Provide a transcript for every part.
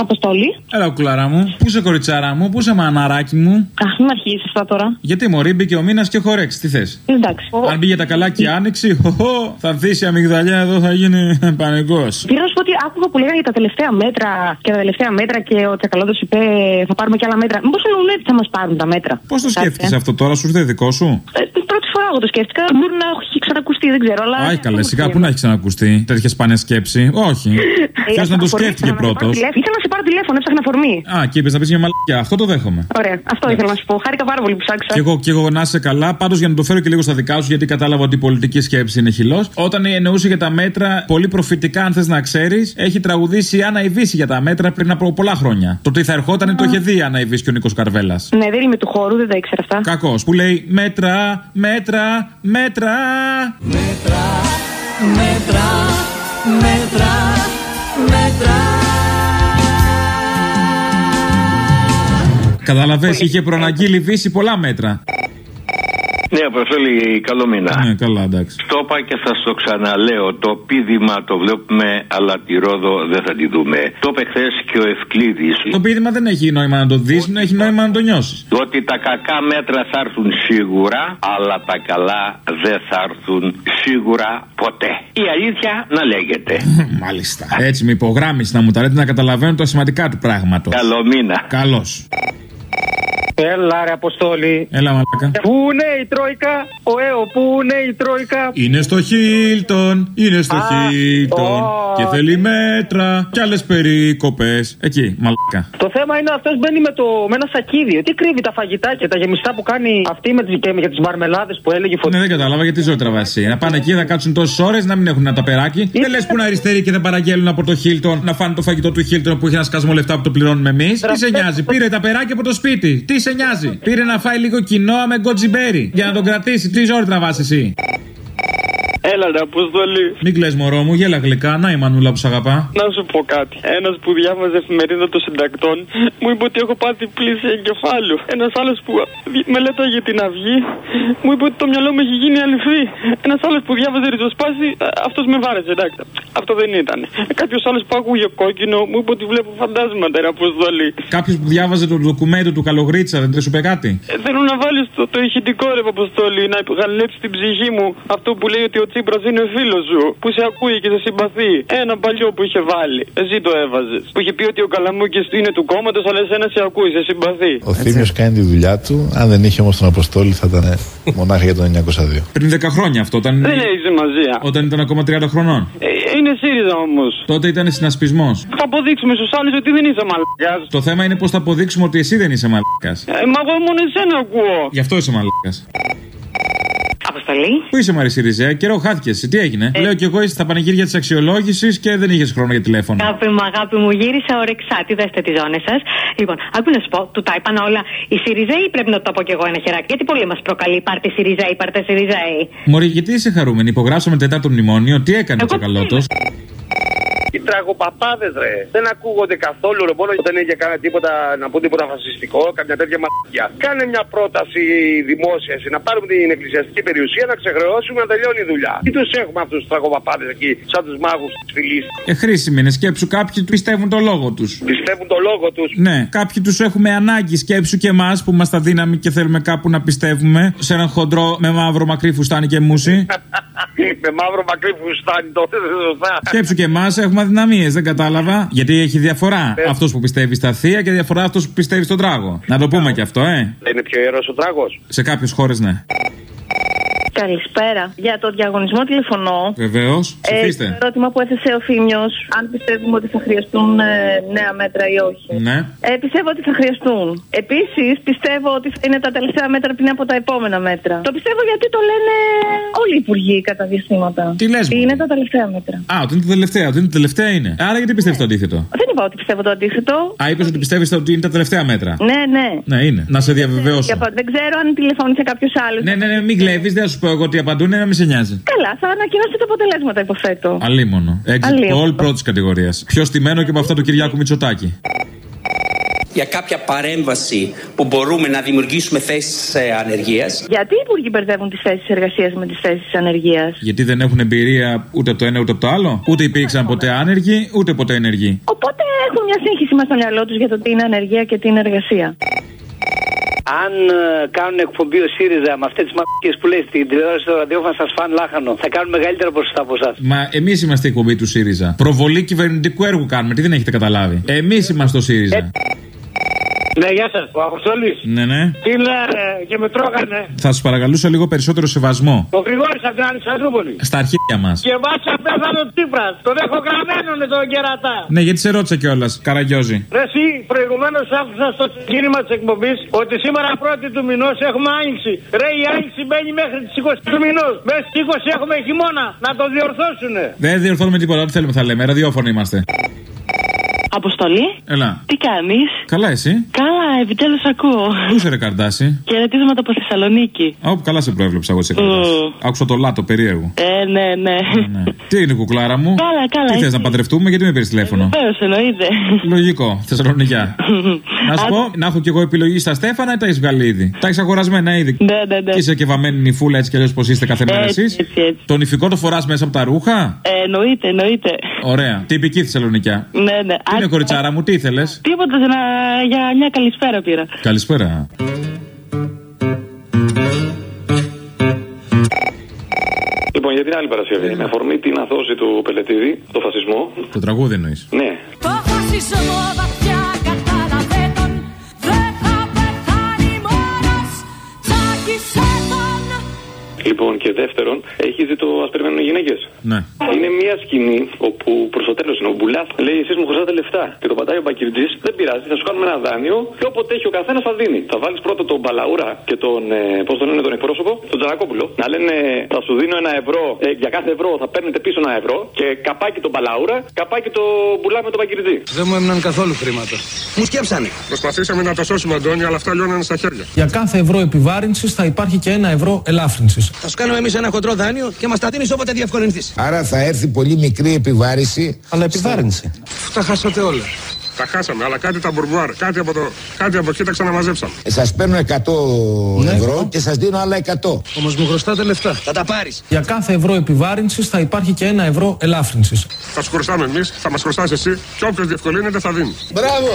Αποστολή. Έλα, κουκλαρά μου. Πού είσαι, κοριτσάρα μου, πού είσαι, μαναράκι μου; Αχ, μην αρχίσεις αυτά τώρα. Γιατί μωρή μπήκε ο μήνας και χορέξει, τι θες; Εντάξει. Αν πήγε τα καλά και η άνοιξη, χωχώ, θα δει η αμυγδαλιά εδώ, θα γίνει πανικός. Πήρα να σου πω ότι άκουγα που λέγανε για τα τελευταία μέτρα και τα τελευταία μέτρα και ο Τσακαλώτος είπε θα πάρουμε και άλλα μέτρα. Μήπως εννοούν ότι θα μας πάρουν τα μέτρα. Πώς το σκέφτηκες αυτό τώρα, σου ήρθε δικό σου; Ε, πρώτη φορά εγώ το σκέφτηκα. Μπορεί να έχει ξανακουστεί, δεν ξέρω. Αλλά... Άι, καλές, σιγά που να έχει ξανακουστεί τέτοια σπάνια σκέψη. Όχι. Θε να το σκέφτηκε πρώτος; Ήθελα να σε πάρω τηλέφωνο, έψαχνα φορμή. Α, και είπες να πεις μια μαλακιά. Αυτό το δέχομαι. Ωραία, αυτό ήθελα να σου πω. Χάρηκα πάρα πολύ που ψάξα. Και εγώ, και εγώ να είσαι καλά. Πάντως για να το φέρω και λίγο στα δικά σου, γιατί κατάλαβα ότι η πολιτική σκέψη είναι χυλός. Όταν εννοούσε για τα μέτρα, πολύ προφητικά, αν θες να ξέρεις, έχει τραγουδήσει η Άννα Ιβύση για τα μέτρα πριν από πολλά χρόνια. Το τι θα ερχόταν το είχε δει η Άννα Ιβύση και ο Νίκος Καρβέλας. Ναι, δεν είμαι του χώρου, δεν τα ήξερα αυτά. Κακός. Που λέει μέτρα, μέτρα, μέτρα. Μέτρα, μέτρα, μέτρα, μέτρα. Καταλαβέ, είχε προαναγγείλει Βύση πολλά μέτρα. Ναι, Αποστόλη, καλό μήνα. Ναι, καλά, εντάξει. Το είπα και θα στο ξαναλέω. Το πίδημα το βλέπουμε, αλλά τη Ρόδο δεν θα τη δούμε. Το είπε χθες και ο Ευκλήδης. Το πείδημα δεν έχει νόημα να το δεις, έχει νόημα να το νιώσεις. Ότι τα κακά μέτρα θα έρθουν σίγουρα, αλλά τα καλά δεν θα έρθουν σίγουρα ποτέ. Η αλήθεια να λέγεται. Μάλιστα. Έτσι με υπογράμμιση να μου τα λέτε να καταλαβαίνω τα σημαντικά του πράγματος. Καλό μήνα. Καλώς. Έλα ρε Αποστόλη. Έλα μαλάκα. Πού είναι η Τρόικα, ο ΕΟ, πού είναι η Τρόικα; Είναι στο Χίλτον, είναι στο Χίλτον. Και θέλει μέτρα και άλλες περίκοπες. Εκεί, μαλάκα. Το θέμα είναι αυτός μπαίνει με, το, με ένα σακίδιο. Τι κρύβει τα φαγητά και τα γεμιστά που κάνει αυτή με τις, και για τις μαρμελάδες που έλεγε φωτιά. Ναι, δεν κατάλαβα γιατί ζωή τραβασί. Να πάνε εκεί, να κάτσουν τόσες ώρες, να μην έχουν ένα ταπεράκι. Δεν λες που είναι αριστεροί και δεν παραγγέλνουν από το Χίλτον να φάνε το φαγητό του Χίλτον που έχει ένα σκασμό λεφτά που το πληρώνουμε εμείς. Τι σε νοιάζει, πήρε τα περάκι από το σπίτι. Τι σε νοιάζει. Πήρε να φάει λίγο κοινό με γκοτζιμπέρι για να τον κρατήσει. Τι ώρε τραβάς εσύ. Έλα, ρε Αποστολή. Μην κλε μωρό μου, γέλα γλυκά. Να η μανούλα που σ' αγαπά. Να σου πω κάτι. Ένας που διάβαζε εφημερίδα των συντακτών μου είπε ότι έχω πάθει πλήση εγκεφάλου. Ένας άλλος που μελέταγε την αυγή μου είπε ότι το μυαλό μου έχει γίνει αληθή. Ένας άλλος που διάβαζε ριζοσπάση, αυτός με βάρεσε, εντάξει. Αυτό δεν ήταν. Κάποιος άλλος που άκουγε κόκκινο μου είπε ότι βλέπω φαντάσματα, ρε Αποστολή. Κάποιος που διάβαζε το ντοκουμέντο του Καλογρίτσα, δεν σου είπε κάτι; Ε, θέλω να βάλεις το, το ηχητικό, ρε Αποστολή, να γαλέψει την ψυχή μου αυτό που λέει ότι ο Τσίπρας είναι φίλος σου, που σε ακούει και σε συμπαθεί. Ένα παλιό που είχε βάλει. Εσύ το έβαζες. Που είχε πει ότι ο Καλαμούκης είναι του κόμματος, αλλά εσένα σε ακούει, σε συμπαθεί. Ο Θήμιος κάνει τη δουλειά του. Αν δεν είχε όμως τον Αποστόλη, θα ήταν μονάχα για το 1902. Πριν 10 χρόνια αυτό ήταν. Δεν έχει σημασία. Όταν ήταν ακόμα 30 χρονών. Ε, είναι ΣΥΡΙΖΑ όμως. Τότε ήταν συνασπισμός. Θα αποδείξουμε στους άλλους ότι δεν είσαι μαλακάς. Το θέμα είναι πώς θα αποδείξουμε ότι εσύ δεν είσαι μαλακάς. Ε, μα εγώ μόνο εσένα ακούω. Γι' αυτό είσαι μαλακάς. Αποστολή. Πού είσαι Μαρίση Ριζέα, καιρό χάθηκε. Τι έγινε; Ε. Λέω κι εγώ είσαι στα πανηγύρια της αξιολόγησης και δεν είχες χρόνο για τηλέφωνο. Αγάπη μου, αγάπη μου, γύρισα ορεξάτη. Δέστε τις ζώνες σας. Λοιπόν, άκου να σου πω, του τα είπαν όλα. Η Σιριζέη πρέπει να το πω κι εγώ ένα χεράκι; Γιατί πολύ μας προκαλεί. Πάρτε Σιριζέη, πάρτε Σιριζέη. Μωρή, γιατί είσαι χαρούμενη; Υπογράψαμε τέταρτο μνημόνιο. Τι έκανε ο Τσακαλώτο. Οι τραγοπαπάδες, ρε. Δεν ακούγονται καθόλου, ρε. Μόνο δεν έχει κάνει τίποτα να πούν τίποτα φασιστικό, καμιά τέτοια μαγιά. Κάνε μια πρόταση δημόσια, να πάρουμε την εκκλησιαστική περιουσία, να ξεχρεώσουμε, να τελειώνει η δουλειά. Τι τους έχουμε αυτούς τους τραγοπαπάδες εκεί, σαν τους μάγους της φυλής; Ε, χρήσιμη είναι. Σκέψου, κάποιοι πιστεύουν το λόγο τους. Πιστεύουν το λόγο τους; Ναι, κάποιοι τους έχουμε ανάγκη. Σκέψου και εμάς που είμαστε αδύναμοι και θέλουμε κάπου να πιστεύουμε. Σε έναν χοντρό με μαύρο μακρύ φουστάνι και μουσι. με μαύρο μακρύ φουστάνι, τότε σωστά. Σκέψου και εμάς έχουμε αδυναμίε, δεν κατάλαβα. Γιατί έχει διαφορά ε. αυτός που πιστεύει στα θεία και διαφορά αυτός που πιστεύει στον τράγο. Να το πούμε και αυτό, ε. Δεν είναι πιο ιερός ο τράγος. Σε κάποιες χώρες, ναι. Καλησπέρα. Για το διαγωνισμό τηλεφωνώ. Βεβαίως. Ψηφίστε. Ε, το ερώτημα που έθεσε ο Φίμιο, αν πιστεύουμε ότι θα χρειαστούν ε, νέα μέτρα ή όχι. Ναι. Ε, πιστεύω ότι θα χρειαστούν. Επίσης, πιστεύω ότι θα είναι τα τελευταία μέτρα πριν από τα επόμενα μέτρα. Το πιστεύω γιατί το λένε όλοι οι υπουργοί κατά διαστήματα. Τι λες, Είναι τα τελευταία μέτρα. Α, ότι είναι τα τελευταία, ότι είναι τα τελευταία είναι. Άρα γιατί πιστεύεις ναι. το αντίθετο; Δεν είπα ότι πιστεύω το αντίθετο. Α, είπες ότι πιστεύεις ότι είναι τα τελευταία μέτρα. Ναι, ναι. Ναι, είναι. Να σε διαβεβαιώσω. Δεν ξέρω αν τηλεφώνησε κάποιος άλλος. Ναι, ναι, ναι, μην κλέβεις, δεν σου πω εγώ ότι απαντούν, να μην σε νοιάζει. Καλά, θα ανακοινώσετε τα αποτελέσματα, υποθέτω. Αλίμονο. Exit poll πρώτης κατηγορίας. Πιο στημένο και από αυτό του Κυριάκου Μητσοτάκη για κάποια παρέμβαση που μπορούμε να δημιουργήσουμε θέσεις ανεργίας. Γιατί οι υπουργοί μπερδεύουν τις θέσεις εργασίας με τις θέσεις ανεργίας; Γιατί δεν έχουν εμπειρία ούτε από το ένα ούτε από το άλλο. Ούτε υπήρξαν ποτέ άνεργοι, ούτε ποτέ ενεργοί. Οπότε έχουν μια σύγχυση μας στο μυαλό τους για το τι είναι ανεργία και τι είναι εργασία. Αν ε, κάνουν εκπομπή ο ΣΥΡΙΖΑ με αυτές τις μαγικέ που λέει στην τηλεόραση στο ραδιόφωνο, σας φαν λάχανο. Θα κάνουν μεγαλύτερα ποσοστά από εσάς. Μα εμείς είμαστε η εκπομπή του ΣΥΡΙΖΑ. Προβολή κυβερνητικού έργου κάνουμε. Τι δεν έχετε καταλάβει. Εμείς είμαστε το ΣΥΡΙΖΑ. Ναι, γεια σας. Ο Αποστολή. Ναι, ναι. Τι λένε και με τρώγανε. Θα σας παρακαλούσα λίγο περισσότερο σεβασμό. Ο Γρηγόρης από την Αλεξανδρούπολη. Στα αρχίδια μας. Και μάτσα πέθανε ο Τσίπρα. Τον έχω γραμμένο τον κερατά. Ναι, γιατί σε ρώτησα κιόλας, Καραγκιόζη. Ρε, εσύ προηγουμένως άκουσα στο κίνημα της εκπομπής ότι σήμερα πρώτη του μηνός έχουμε άνοιξη. Ρε, η άνοιξη μπαίνει μέχρι τις 20 του μηνός. Μέχρι τις 20 έχουμε χειμώνα. Να το διορθώσουνε. Δεν διορθώνουμε τίποτα, ό,τι θέλουμε θα λέμε. Ραδιόφωνο είμαστε. Αποστολή. Έλα. Τι κάνεις; Καλά, εσύ; Καλά, επιτέλους ακούω. Πού είσαι, ρε Καρδάση; Χαιρετίσματα από Θεσσαλονίκη. Όπου καλά σε προέβλεψα εγώ σε Άκουσα το λάτο περίεργο. Ε, ναι, ναι. Τι είναι, κουκλάρα μου; Καλά, καλά. Τι θες να παντρευτούμε, γιατί με πήρες τηλέφωνο; Βεβαίως, εννοείται. Λογικό. Θεσσαλονικιά. να σου πω, να έχω κι εγώ επιλογή στα Στέφανα ή τα έχεις βγάλει ήδη; Τα έχεις αγορασμένα ήδη; Ναι, ναι, ναι. Και είσαι και βαμμένη νυφούλα έτσι κι αλλιώς πώ είστε κάθε μέρα εσείς; Το νηφικό το φοράς μέσα από τα ρούχα; Ε, εννοείται, εννοείται. Ωραία. Τυπική Θεσσαλονικιά. Ναι, ναι. Τι είναι, κοριτσάρα μου, τι ήθελες; Τίποτα για, να... για μια καλησπέρα πήρα. Καλησπέρα. Λοιπόν, για την άλλη Παρασκευή, με αφορμή την αθώση του Πελετήδη, το φασισμό. Το τραγούδι εννοείς. Ναι. Το φασισμό Λοιπόν, και δεύτερον, έχει δει το Α περιμένουν οι γυναίκες. Ναι. Είναι μια σκηνή όπου προς το τέλος είναι ο Μπουλάς λέει: Εσείς μου χρωστάτε λεφτά. Και το πατάει ο Μπακυρτζή, δεν πειράζει, θα σου κάνουμε ένα δάνειο και όποτε έχει ο καθένας θα δίνει. Θα βάλεις πρώτα τον Μπαλαούρα και τον. Ε, Πώς τον λένε τον εκπρόσωπο, τον Τζανακόπουλο. Να λένε: Θα σου δίνω ένα ευρώ, ε, για κάθε ευρώ θα παίρνετε πίσω ένα ευρώ και καπάκι τον Μπαλαούρα, καπάκι το Μπουλά με τον Μπακυρτζή. Δεν μου έμειναν καθόλου χρήματα. Μου σκέψανε. Προσπαθήσαμε να το σώσουμε, Αντώνη, αλλά αυτά λιώνανε στα χέρια. Για κάθε ευρώ επιβάρυνσης θα υπάρχει και ένα ευρώ ελάφρυνσης. Θα σου κάνουμε εμείς ένα χοντρό δάνειο και μας τα δίνεις όποτε διευκολυνθείς. Άρα θα έρθει πολύ μικρή επιβάρηση. Αλλά επιβάρυνση. Τα χάσατε όλα. Τα χάσαμε, αλλά κάτι τα μπουρμπουάρ, κάτι από, το, κάτι από εκεί τα ξαναμαζέψαμε. Σας παίρνω 100 ευρώ και σας δίνω άλλα 100. Όμως μου χρωστάτε λεφτά. Θα τα πάρεις. Για κάθε ευρώ επιβάρυνσης θα υπάρχει και ένα ευρώ ελάφρυνσης. Θα σου χρωστάμε εμείς, θα μας χρωστάς εσύ και όποιος διευκολύνεται θα δίνει. Μπράβο!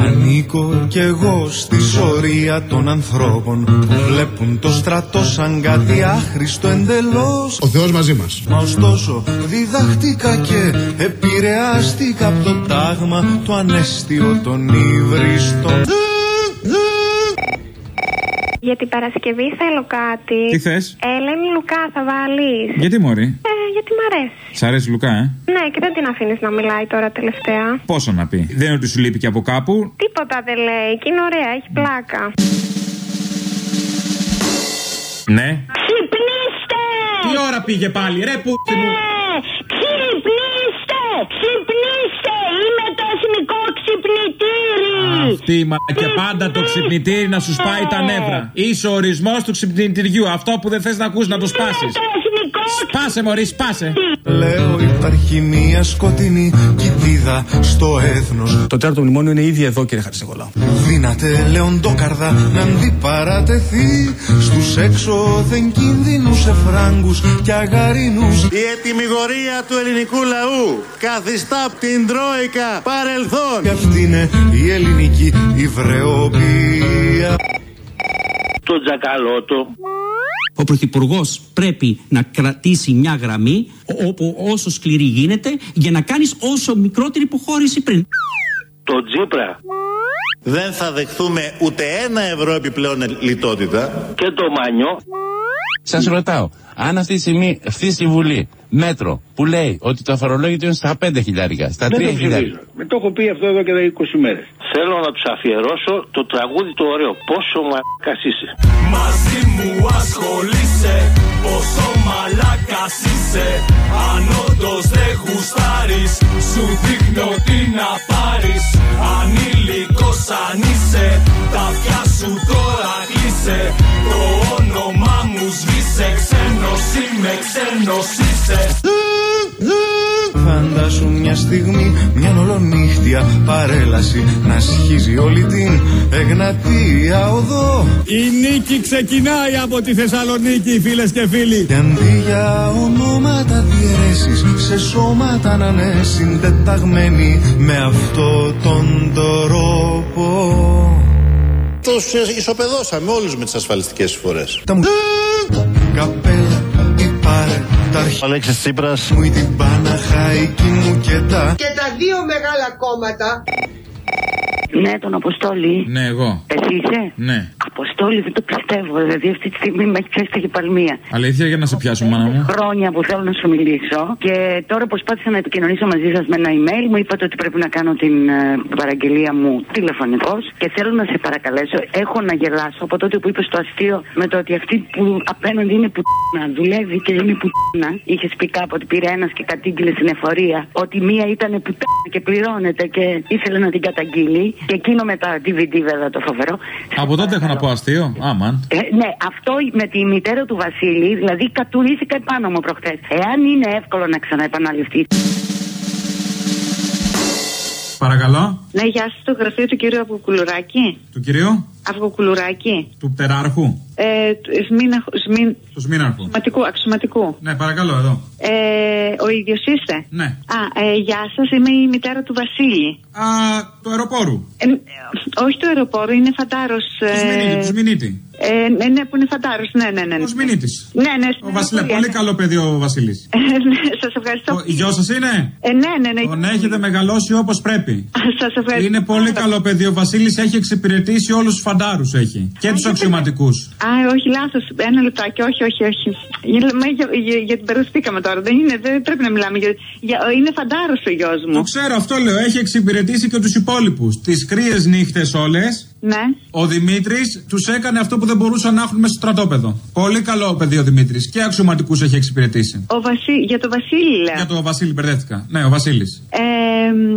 Ανήκω κι εγώ στη σωρία των ανθρώπων που βλέπουν το στρατό σαν κάτι άχρηστο εντελώς Ο Θεός μαζί μας. Μα ωστόσο διδαχτήκα και επηρεάστηκα από το τάγμα το ανέστιο των υβριστών Για την Παρασκευή θέλω κάτι. Τι θες, Ελένη Λουκά θα βάλεις. Γιατί μωρή; Ε, γιατί μ' αρέσει. Σ' αρέσει Λουκά, ε; Ναι, και δεν την αφήνεις να μιλάει τώρα τελευταία. Πόσο να πει; Δεν είναι ότι σου λείπει και από κάπου; Τίποτα δεν λέει. Και είναι ωραία, έχει πλάκα. Ναι. Ξυπνήστε! Τι ώρα πήγε πάλι, ρε που. Ε, ξυπνήστε! Ξυπνήστε! Είμαι το εθνικό ξυπνητήρι! Αυτή η μα... και πάντα το ξυπνητήρι να σου σπάει τα νεύρα. Είσαι ο ορισμός του ξυπνητηριού. Αυτό που δεν θες να ακούς να το σπάσεις. Σπάσε, Μωρή, σπάσε. Λέω υπάρχει μια σκοτεινή κοιτίδα στο έθνος Το τέταρτο μνημόνιο είναι ήδη εδώ, κύριε Χαριστεγολά. Δύναται λεοντόκαρδα να αντιπαρατεθεί Στους έξωθεν κινδύνους εφράγκους και αγαρινούς Η ετοιμιγορία του ελληνικού λαού καθιστά απ' την Τρόικα παρελθόν. Και αυτή είναι η ελληνική υβρεοπία Το τζακαλώτο. Ο Πρωθυπουργός πρέπει να κρατήσει μια γραμμή όπου όσο σκληρή γίνεται για να κάνεις όσο μικρότερη υποχώρηση πριν. Το Τζίπρα. Δεν θα δεχθούμε ούτε ένα ευρώ επιπλέον λιτότητα. Και το Μάνιο. Σας ρωτάω, αν αυτή τη στιγμή ευθύ στη Βουλή μέτρο που λέει ότι το αφορολόγητο είναι στα 5 χιλιάρικα, στα 3 Δεν το χιλιάρικα. ψηφίζω. Με το έχω πει αυτό εδώ και 20 μέρες. Θέλω να τους αφιερώσω το τραγούδι το ωραίο. Πόσο μαλάκας είσαι. Μαζί μου ασχολείσαι Πόσο μαλάκας είσαι Αν όντως δεν γουστάρεις Σου δείχνω τι να πάρεις Ανήλικος αν είσαι Τα αυτιά σου τώρα κλείσε Το όνομα μου σβήσε Ξένος είμαι ξένος είσαι Φαντάσου μια στιγμή, μια ολονύχτια παρέλαση να σχίζει όλη την Εγνατία οδό. Η νίκη ξεκινάει από τη Θεσσαλονίκη, φίλες και φίλοι. Και αντί για ονόματα διαιρέσεις σε σώματα να είναι συντεταγμένοι με αυτό τον τρόπο. Τους ε, ισοπεδώσαμε όλους με τις ασφαλιστικές εισφορές. Τα μου καπέλα η παρετάρχη Αλέξης Τσίπρας μου ή την Παναχαϊκή μου και τα Και τα δύο μεγάλα κόμματα Ναι, τον Αποστόλη. Ναι, εγώ. Εσύ είσαι; Ναι. Αποστόλη, δεν το πιστεύω. Δηλαδή, αυτή τη στιγμή με έχει πιάσει τα κεπαλμία. Αλήθεια, για να σε πιάσω, μάνα μου. Χρόνια που θέλω να σου μιλήσω και τώρα προσπάθησα να επικοινωνήσω μαζί σας με ένα email. Μου είπατε ότι πρέπει να κάνω την ε, παραγγελία μου τηλεφωνικώ και θέλω να σε παρακαλέσω. Έχω να γελάσω από τότε που είπες το αστείο με το ότι αυτή που απέναντι είναι που δουλεύει και είναι που Είχες πει κάποτε ότι πήρε ένας και κατήγγειλε στην εφορία ότι μία ήταν που και πληρώνεται και ήθελε να την καταγγείλει. Και εκείνο με τα DVD βέβαια το φοβερό. Από τότε έχω να πω αστείο. Άμαν. Ε, ναι, αυτό με τη μητέρα του Βασίλη, δηλαδή κατουρίστηκα επάνω μου προχθές. Εάν είναι εύκολο να ξαναεπαναληφθεί. Παρακαλώ. Ναι, γεια σας, το γραφείο του κύριου Αυγοκουλουράκη. Του κυρίου; Αυγοκουλουράκη. Του πτεράρχου. Ε, του- Σμίνα, σμίν, Του Σμήναρχου. αξιωματικού, αξιωματικού. Ναι, παρακαλώ, εδώ. Ε, ο ίδιος είστε; Ναι. Α, ε, γεια σας, είμαι η μητέρα του Βασίλη. Α, του αεροπόρου. Ε, ε, όχι του αεροπόρου, είναι φαντάρος. Του Σμινίτη, του Σμινίτη. Ε, ναι, ναι, που είναι φαντάρος. Ναι, ναι, ναι. ναι. Ο Σμινίτης. Ναι, ναι, Ο Βασίλη, πολύ καλό παιδί ο Βασίλη. ναι, σας ευχαριστώ. Η γιος σας είναι; Ε, ναι, ναι, ναι. Τον έχετε μεγαλώσει όπως πρέπει. Σας ευχαριστώ. Είναι πολύ καλό παιδί. Ο Βασίλης έχει εξυπηρετήσει όλους τους φαντάρους έχει. Και τους αξιωματικούς. Α, όχι, λάθος. Ένα λεπτάκι, όχι, όχι, όχι. Για, μα, για, για, για την μπερδευτήκαμε τώρα. Δεν, είναι, δεν πρέπει να μιλάμε. Για, για, είναι φαντάρος ο γιος μου. Το ξέρω, αυτό λέω. Έχει εξυπηρετήσει και τους υπόλοιπους. Τις κρύες νύχτες όλες. Ναι. Ο Δημήτρης τους έκανε αυτό που δεν μπορούσαν να έχουν μέσα στο στρατόπεδο. Πολύ καλό παιδί ο Δημήτρης. Και αξιωματικούς έχει εξυπηρετήσει. Ο Βασί... Για το Βασίλη, λέω. Για το Βασίλη μπερδεύτηκα. Ναι, ο Βασίλης. Ε, μ,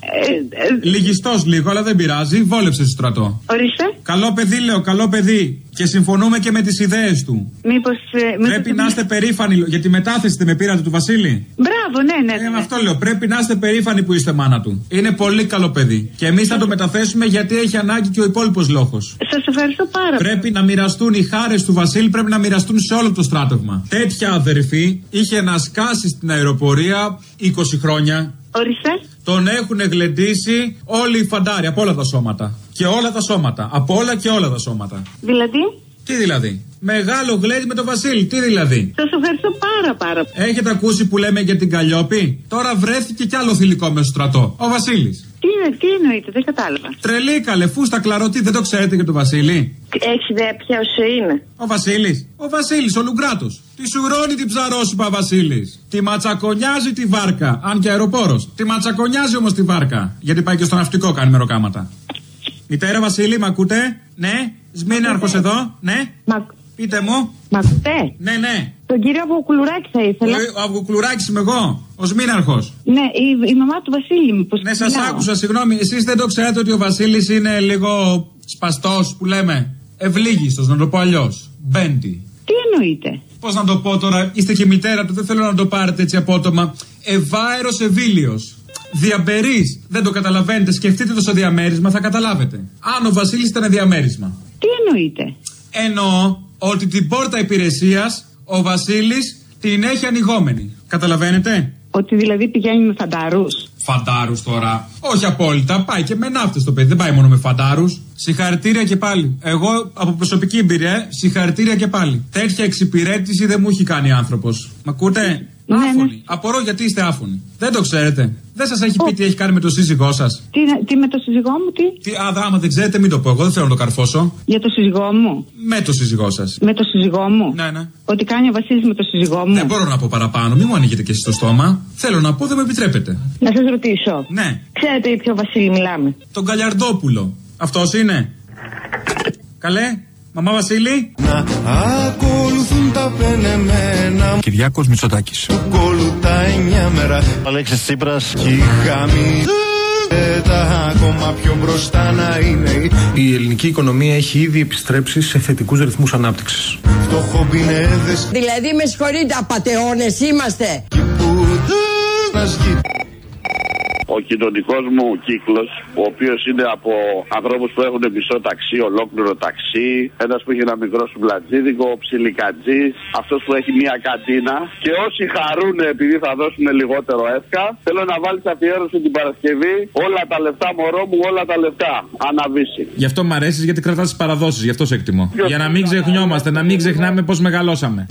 ε, ε, Λυγιστός λίγο, αλλά δεν πειράζει. Βόλεψε στο στρατό. ορίστε. Καλό παιδί, λέω, καλό παιδί. Και συμφωνούμε και με τις ιδέες του. Μήπως. Πρέπει να είστε περήφανοι. Για τη μετάθεση δεν με πήρατε του Βασίλη. Μπράβο, ναι, ναι. Ε, με αυτό λέω. Πρέπει να είστε περήφανοι που είστε μάνα του. Είναι πολύ καλό παιδί. Και εμείς θα το μεταθέσουμε γιατί έχει ανάγκη και ο υπόλοιπος λόγο. Σας ευχαριστώ πάρα πολύ. Πρέπει να μοιραστούν οι χάρες του Βασίλη, πρέπει να μοιραστούν σε όλο το στράτευμα. Τέτοια αδερφή είχε να σκάσει στην αεροπορία 20 χρόνια. Ορίστε. Τον έχουν γλεντήσει όλοι οι φαντάροι από όλα τα σώματα. Και όλα τα σώματα. Από όλα και όλα τα σώματα. Δηλαδή; Τι δηλαδή; Μεγάλο γλέντι με τον Βασίλη. Τι δηλαδή; Σα ευχαριστώ πάρα πάρα πολύ. Έχετε ακούσει που λέμε για την Καλλιόπη; Τώρα βρέθηκε κι άλλο θηλυκό με στο στρατό. Ο Βασίλης. Τι, είναι, τι εννοείτε, δεν κατάλαβα. Τρελή καλέ, φούστα κλαρωτή, δεν το ξέρετε για τον Βασίλη. Έχει ιδέα ποιο είναι. Ο Βασίλης. Ο Βασίλης, ο Λουγκράτος. Τη σουρώνει την ψαρόσουπα Βασίλης. Τη ματσακονιάζει τη βάρκα. Αν και αεροπόρος. Τη ματσακονιάζει όμως τη βάρκα. Γιατί πάει και στο ναυτικό, κάνει μεροκάματα. Μητέρα Βασίλη, μ' ακούτε; Ναι; Σμήναρχο εδώ, ναι; Πείτε μου. Μ' ακούτε; Ναι, ναι. Τον κύριο Αυγοκουλουράκη θα ήθελα. Ο, ο Αυγοκουλουράκη είμαι εγώ. Ο Σμήναρχος. Ναι, η, η μαμά του Βασίλη, μήπω. Ναι, σας άκουσα, συγγνώμη. Εσείς δεν το ξέρετε ότι ο Βασίλης είναι λίγο σπαστός που λέμε. Ευλίγιστος, να το πω αλλιώς. Μπέντι. Τι εννοείτε; Πώς να το πω τώρα, είστε και μητέρα του, δεν θέλω να το πάρετε έτσι απότομα. Ευάερος ευήλιος. Διαμπερής. Δεν το καταλαβαίνετε, σκεφτείτε το στο διαμέρισμα, θα καταλάβετε. Αν ο Βασίλης ήταν διαμέρισμα. Τι εννοείτε; Εννοώ ότι την πόρτα υπηρεσίας ο Βασίλης την έχει ανοιγόμενη. Καταλαβαίνετε; Ότι δηλαδή πηγαίνει με φαντάρου. Φαντάρους τώρα. Όχι απόλυτα. Πάει και με ναύτες το παιδί. Δεν πάει μόνο με φαντάρους. Συγχαρητήρια και πάλι. Εγώ από προσωπική εμπειρία, ε, συγχαρητήρια και πάλι. Τέτοια εξυπηρέτηση δεν μου έχει κάνει άνθρωπος. Μ' ακούτε; Άφωνοι. Απορώ γιατί είστε άφωνοι. Δεν το ξέρετε. Δεν σας έχει πει τι έχει κάνει με το σύζυγό σας. Τι, τι με το σύζυγό μου, τι; Τι, α, δα, άμα δεν ξέρετε, μην το πω. Εγώ δεν θέλω να το καρφώσω. Για το σύζυγό μου; Με το σύζυγό σας. Με το σύζυγό μου; Ναι, ναι. Ότι κάνει ο Βασίλης με το σύζυγό μου; Δεν μπορώ να πω παραπάνω. Μην μου ανοίγετε και εσείς το στόμα. Θέλω να πω, δεν με επιτρέπετε. Να σας ρωτήσω. Ναι. Ξέρετε για ποιο Βασίλη μιλάμε; Τον Καλιαρντόπουλο. Αυτός είναι. Καλέ, μαμά Βασίλη. Να ακολουθούν τα πενεμένα Κυριάκος Μητσοτάκης. που κολουτά εννιά μέρα Αλέξης Τσίπρας Κι η χαμή τα ακόμα πιο μπροστά να είναι Η ελληνική οικονομία έχει ήδη επιστρέψει σε θετικούς ρυθμούς ανάπτυξης. Φτωχομπινέδες Δηλαδή με συγχωρείτε απατεώνες είμαστε. που να σγεί. Ο κοινωνικός μου κύκλος, ο οποίος είναι από ανθρώπους που έχουν μισό ταξί, ολόκληρο ταξί, ένας που έχει ένα μικρό σουμπλατζίδικο, ο ψιλικατζής, αυτός που έχει μία καντίνα. Και όσοι χαρούν επειδή θα δώσουν λιγότερο εύκα, θέλω να βάλεις αφιέρωση την Παρασκευή όλα τα λεφτά, μωρό μου, όλα τα λεφτά. Αναβήσει. Γι' αυτό μ' αρέσεις γιατί κρατάς τις παραδόσεις, γι' αυτό σε εκτιμώ. Για να μην ξεχνιόμαστε, να μην ξεχνάμε πώς μεγαλώσαμε.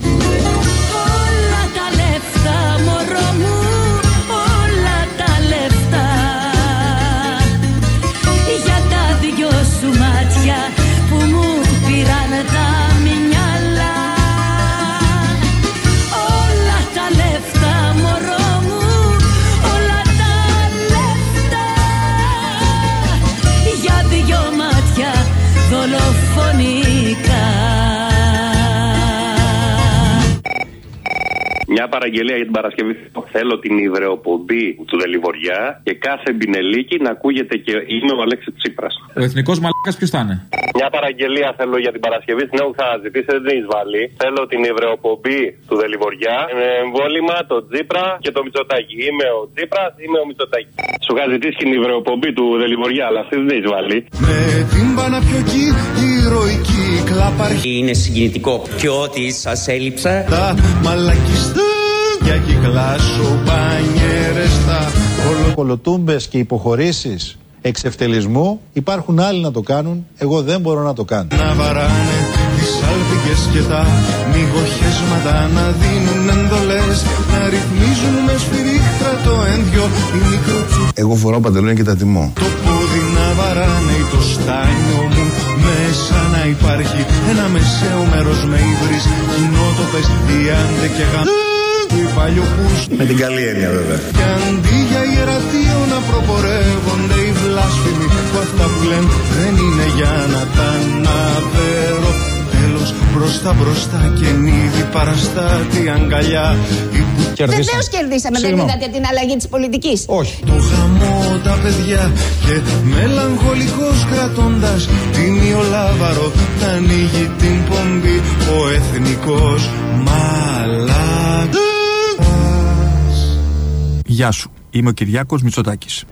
Μια παραγγελία για την Παρασκευή. Θέλω την υδρεοπομπή του Δελιβοριά και κάθε μπινελίκι να ακούγεται και είμαι ο Αλέξης Τσίπρας. Ο εθνικός μαλάκας ποιος θα είναι; Μια παραγγελία θέλω για την Παρασκευή. Την έχω ξαναζητήσει, δεν την έχει βάλει. Θέλω την υδρεοπομπή του Δελιβοριά. Με εμβόλυμα, το Τσίπρα και το Μητσοτάκι. Είμαι ο Τσίπρα, είμαι ο Μητσοτάκι. Σου είχα ζητήσει και την υδρεοπομπή του Δελιβοριά, αλλά αυτή δεν την έχει βάλει. Με την Παναπιοκή ηρωική κλαπαρχή Είναι συγκινητικό. Και ό,τι σας έλειψα. Τα μαλακιστά για κυκλάσω μπανιέρες τα όλο Κολοτούμπες και υποχωρήσεις εξευτελισμού υπάρχουν άλλοι να το κάνουν, εγώ δεν μπορώ να το κάνω. να βαράνε τις άλπικες και τα μυγοχέσματα να δίνουν εντολές να ρυθμίζουν με σφυρίχτρα το ένδιο η μικροτσου Εγώ φοράω παντελόνια και τα τιμώ. το πόδι να βαράνε ή το στάνιο μου μέσα να υπάρχει ένα μεσαίο μέρος με ύβρις κοινότοπες διάντε και γα... οι παλιοπούς Με την καλή έννοια βέβαια. και αντί για ιερατείο να προπορεύονται μπροστά μπροστά και νύδι παραστάτη αγκαλιά η που Βεβαίως κερδίσαμε, δεν είδατε την αλλαγή της πολιτικής. Όχι. το χαμό τα παιδιά και μελαγχολικός κρατώντας την Ιολάβαρο να ανοίγει την πομπή ο εθνικός μαλάκας Γεια σου. Είμαι ο Κυριάκος Μητσοτάκης.